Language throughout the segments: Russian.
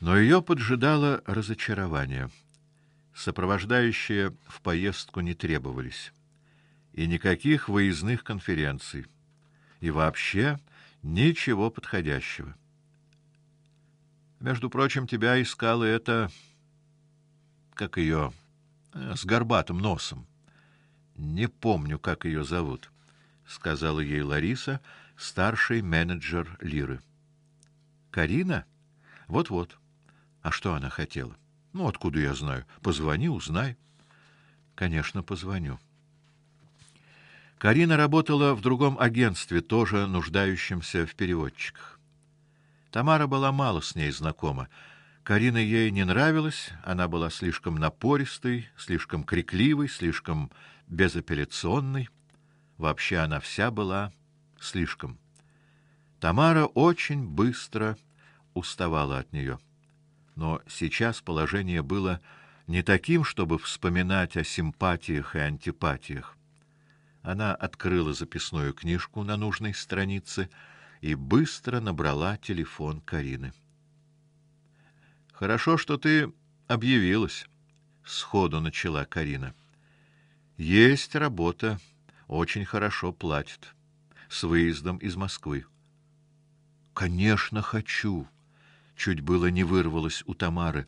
Но ее поджидало разочарование. Сопровождающие в поездку не требовались, и никаких выездных конференций, и вообще ничего подходящего. Между прочим, тебя искала это как ее э, с горбатым носом. Не помню, как ее зовут, сказала ей Лариса, старший менеджер Лиры. Карина? Вот-вот. А что она хотела? Ну, откуда я знаю? Позвони, узнай. Конечно, позвоню. Карина работала в другом агентстве, тоже нуждающемся в переводчиках. Тамара была мало с ней знакома. Карина ей не нравилась, она была слишком напористой, слишком крикливой, слишком безапелляционной. Вообще она вся была слишком. Тамара очень быстро уставала от нее. Но сейчас положение было не таким, чтобы вспоминать о симпатиях и антипатиях. Она открыла записную книжку на нужной странице и быстро набрала телефон Карины. Хорошо, что ты объявилась, сходу начала Карина. Есть работа, очень хорошо платят. С выездом из Москвы. Конечно, хочу. Чуть было не вырвалось у Тамары,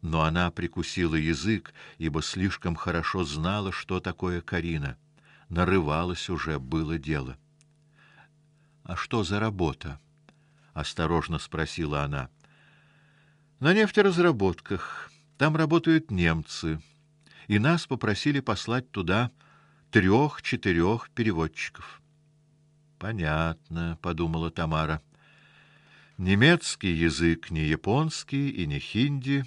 но она прикусила язык, ибо слишком хорошо знала, что такое Карина. Нарывалась уже было дело. А что за работа? осторожно спросила она. На нефтеразработках. Там работают немцы, и нас попросили послать туда трех-четырех переводчиков. Понятно, подумала Тамара. Немецкий язык не японский и не хинди.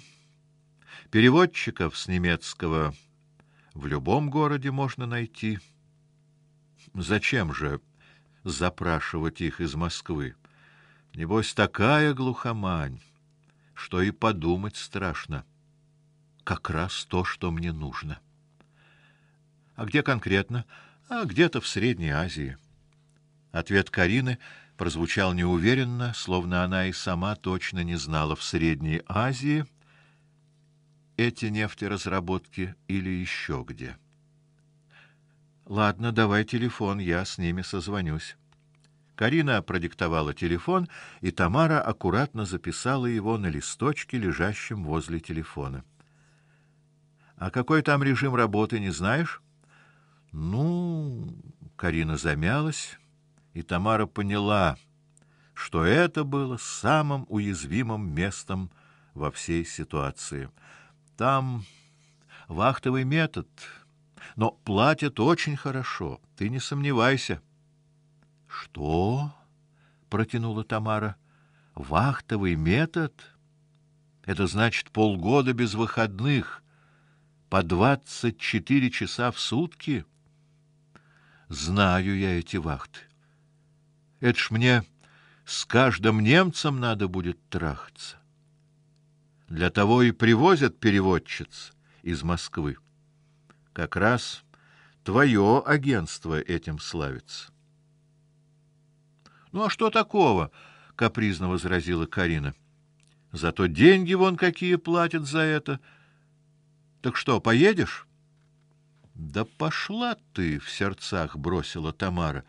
Переводчиков с немецкого в любом городе можно найти. Зачем же запрашивать их из Москвы. Небось такая глухомань, что и подумать страшно. Как раз то, что мне нужно. А где конкретно? А где-то в Средней Азии. Ответ Карины прозвучал неуверенно, словно она и сама точно не знала в Средней Азии эти нефтеразработки или еще где. Ладно, давай телефон, я с ними созвонюсь. Карина продиктовала телефон, и Тамара аккуратно записала его на листочке, лежащем возле телефона. А какой там режим работы, не знаешь? Ну, Карина замялась, и Тамара поняла, что это было самым уязвимым местом во всей ситуации. Там вахтовый метод но платят очень хорошо, ты не сомневайся. Что? протянула Тамара. Вахтовый метод? Это значит полгода без выходных, по двадцать четыре часа в сутки. Знаю я эти вахты. Это ж мне с каждым немцем надо будет трахаться. Для того и привозят переводчиц из Москвы. Как раз твое агентство этим славится. Ну а что такого? капризно возразила Карина. Зато деньги вон какие платят за это. Так что, поедешь? Да пошла ты, в сердцах бросила Тамара.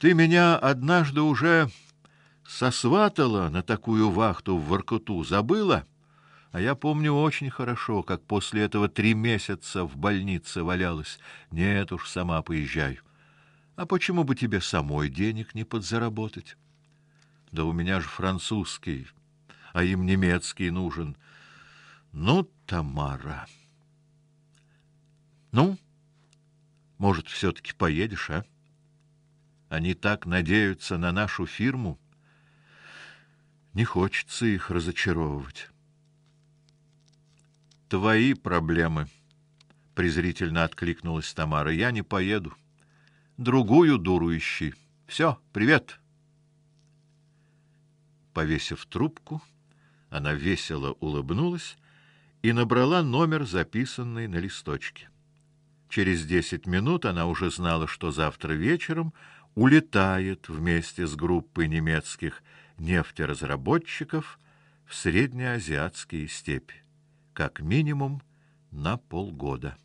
Ты меня однажды уже сосватала на такую вахту в Воркуту, забыла? А я помню очень хорошо, как после этого три месяца в больнице валялась. Нет уж, сама поезжай. А почему бы тебе самой денег не подзаработать? Да у меня же французский, а им немецкий нужен. Ну, Тамара. Ну, может, все таки поедешь, а? Они так надеются на нашу фирму. Не хочется их разочаровывать твои проблемы, презрительно откликнулась Тамара. Я не поеду. Другую дуру ищи. Все, привет. Повесив трубку, она весело улыбнулась и набрала номер, записанный на листочке. Через десять минут она уже знала, что завтра вечером улетает вместе с группой немецких нефтеразработчиков в среднеазиатские степи, как минимум на полгода.